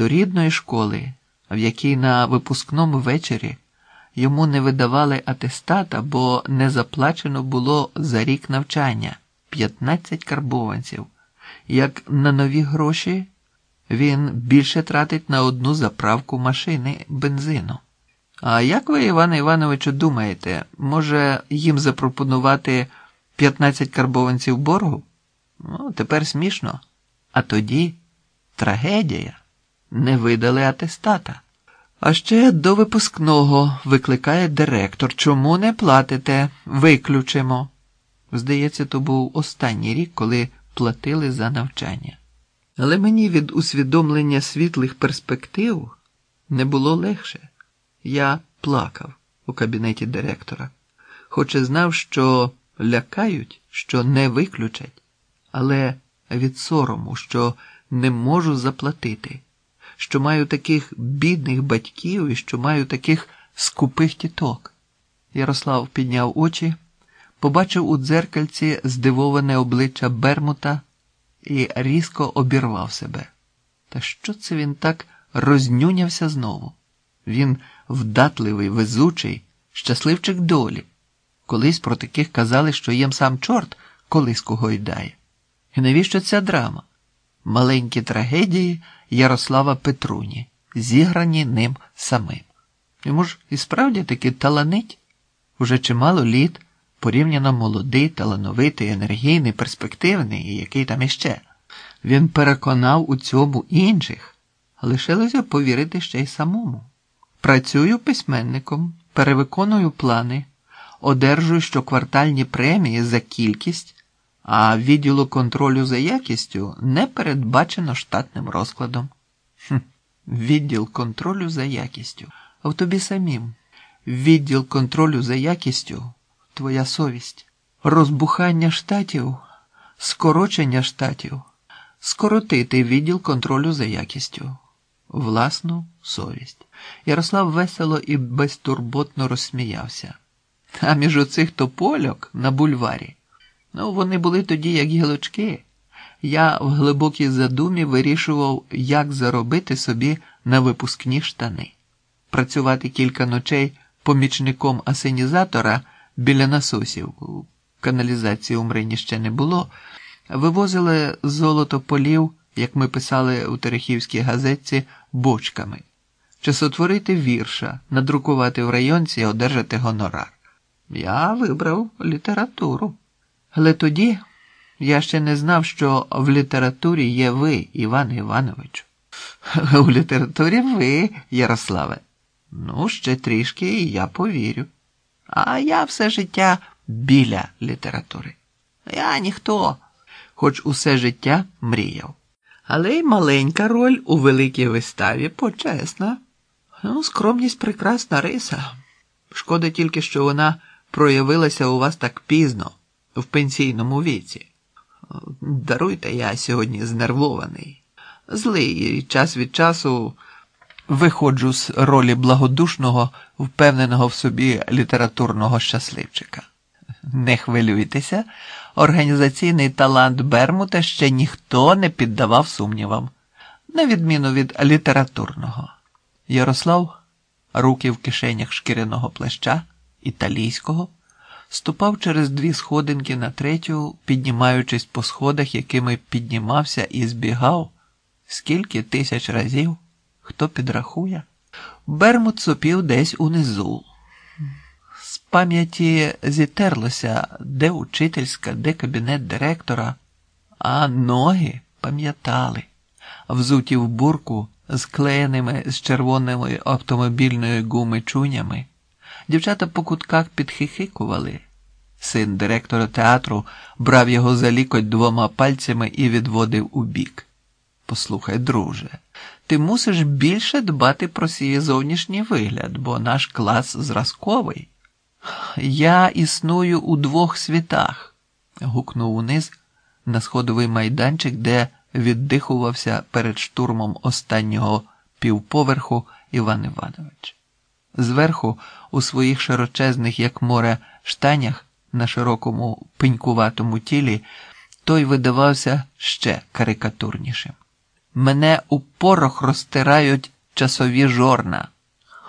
до рідної школи, в якій на випускному вечорі йому не видавали атестата, бо не заплачено було за рік навчання 15 карбованців. Як на нові гроші він більше тратить на одну заправку машини бензину. А як ви, Іване Івановичу, думаєте, може їм запропонувати 15 карбованців боргу? Ну, тепер смішно. А тоді трагедія. Не видали атестата. А ще до випускного викликає директор. Чому не платите? Виключимо. Здається, то був останній рік, коли платили за навчання. Але мені від усвідомлення світлих перспектив не було легше. Я плакав у кабінеті директора, хоч і знав, що лякають, що не виключать, але від сорому, що не можу заплатити, що маю таких бідних батьків і що маю таких скупих тіток. Ярослав підняв очі, побачив у дзеркальці здивоване обличчя Бермута і різко обірвав себе. Та що це він так рознюнявся знову? Він вдатливий, везучий, щасливчик долі. Колись про таких казали, що їм сам чорт колись кого йдає. І навіщо ця драма? Маленькі трагедії Ярослава Петруні, зіграні ним самим. Йому ж і справді таки таланить уже чимало літ, порівняно молодий, талановитий, енергійний, перспективний і який там іще. Він переконав у цьому інших, лишилося повірити ще й самому. Працюю письменником, перевиконую плани, одержую щоквартальні премії за кількість, а відділу контролю за якістю не передбачено штатним розкладом. Хм, Відділ контролю за якістю. В тобі самім. Відділ контролю за якістю твоя совість, розбухання штатів, скорочення штатів, скоротити відділ контролю за якістю, власну совість. Ярослав весело і безтурботно розсміявся. А між оцих топольок на бульварі. Ну, вони були тоді, як гілочки. Я в глибокій задумі вирішував, як заробити собі на випускні штани, працювати кілька ночей помічником асенізатора біля насосів. Каналізації у Мрині ще не було. Вивозили золото полів, як ми писали у Терехівській газетці, бочками, чи сотворити вірша, надрукувати в районці і одержати гонорар. Я вибрав літературу. Але тоді я ще не знав, що в літературі є ви, Іван Іванович. У літературі ви, Ярославе. Ну, ще трішки і я повірю. А я все життя біля літератури. Я ніхто, хоч усе життя мріяв. Але й маленька роль у великій виставі почесна. Ну, скромність прекрасна риса. Шкода тільки, що вона проявилася у вас так пізно, в пенсійному віці. Даруйте, я сьогодні знервований. Злий і час від часу виходжу з ролі благодушного, впевненого в собі літературного щасливчика. Не хвилюйтеся, організаційний талант Бермута ще ніхто не піддавав сумнівам, на відміну від літературного. Ярослав, руки в кишенях шкіряного плаща, італійського, ступав через дві сходинки на третю, піднімаючись по сходах, якими піднімався і збігав, скільки тисяч разів, хто підрахує, Бермут сопів десь унизу. З пам'яті зітерлося, де учительська, де кабінет директора, а ноги пам'ятали, взуті в бурку, склеєними з червоними автомобільної гуми чунями. Дівчата по кутках підхихикували. Син директора театру брав його за лікоть двома пальцями і відводив у бік. Послухай, друже, ти мусиш більше дбати про свій зовнішній вигляд, бо наш клас зразковий. Я існую у двох світах, гукнув униз на сходовий майданчик, де віддихувався перед штурмом останнього півповерху Іван Іванович. Зверху, у своїх широчезних, як море, штанях на широкому пенькуватому тілі, той видавався ще карикатурнішим. Мене у порох розтирають часові жорна.